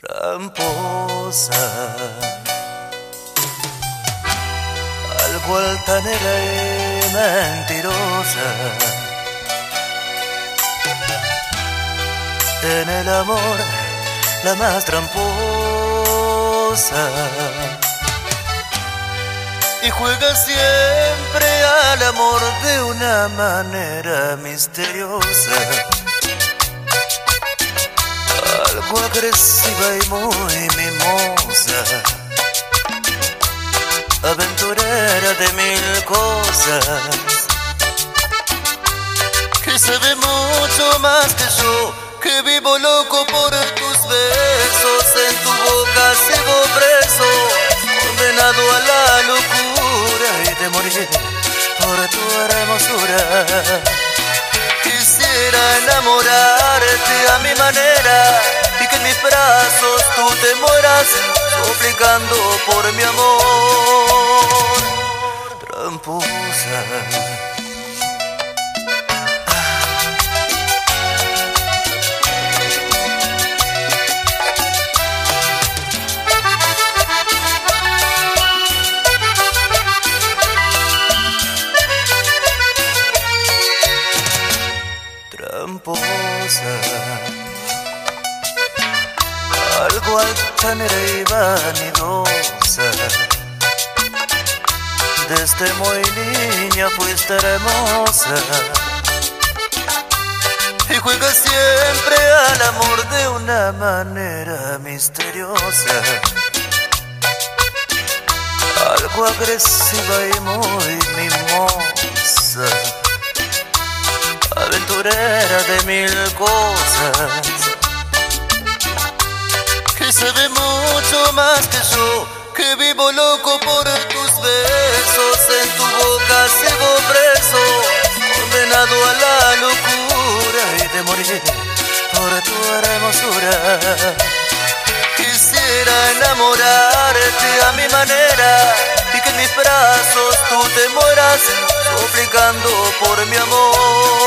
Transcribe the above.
tramposa, algo altanera y mentirosa. En el amor, la más tramposa. Y juega siempre al amor de una manera misteriosa agresiva y muy mimosa, aventurera de mil cosas, que sabe mucho más que yo, que vivo loco por tus besos, en tu boca sigo preso, condenado a la locura. Y de morir por tu hermosura. Quisiera enamorarte a mi manera brazos tú te mueras suplicando por mi amor. Tramposa. Tramposa algo altanera y vanidosa. Desde muy niña fuiste hermosa y juegas siempre al amor de una manera misteriosa. Algo agresiva y muy mimosa, aventurera de mil cosas sabe mucho más que yo, que vivo loco por tus besos, en tu boca sigo preso, condenado a la locura y de morir por tu hermosura. Quisiera enamorarte a mi manera y que en mis brazos tú te mueras, suplicando por mi amor.